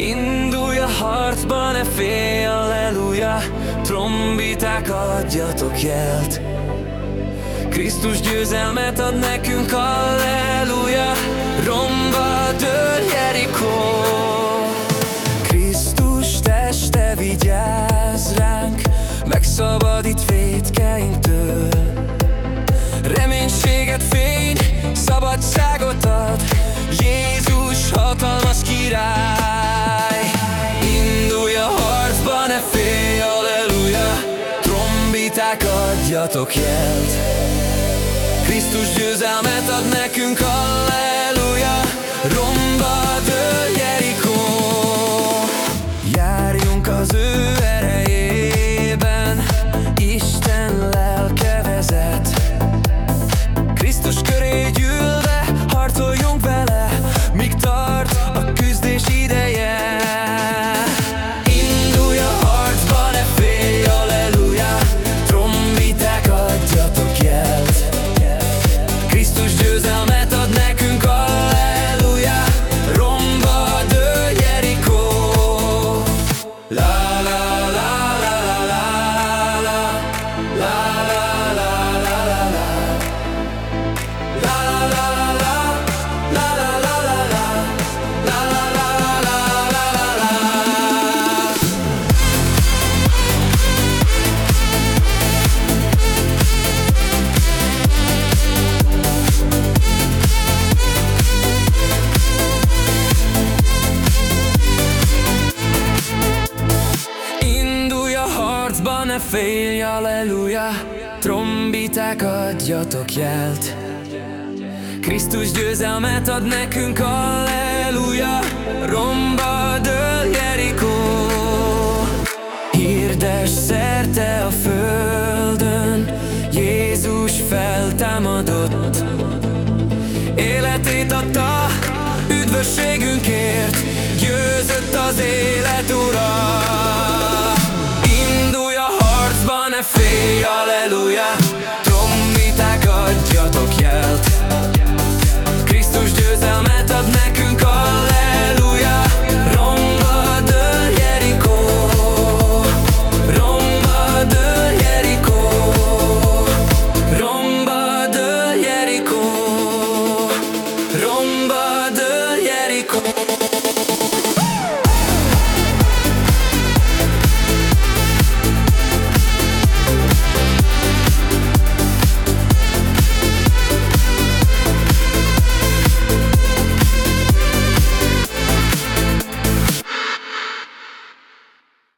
Indulj a harcba, ne félj, alleluja. Trombiták adjatok jelt. Krisztus győzelmet ad nekünk, alleluja. Romba dől Jerikó Krisztus teste vigyáz ránk Megszabadít védkeinktől Reménységet, fény, szabadságot Trombiták adjatok jelt Krisztus győzelmet ad nekünk, alleluja Romba harcba, ne félj, alleluja Trombiták adjatok jelt. Krisztus győzelmet ad nekünk, alleluja Romba dől Jerikó. Hirdes szerte a földön Jézus feltámadott. Életét adta üdvösségünkért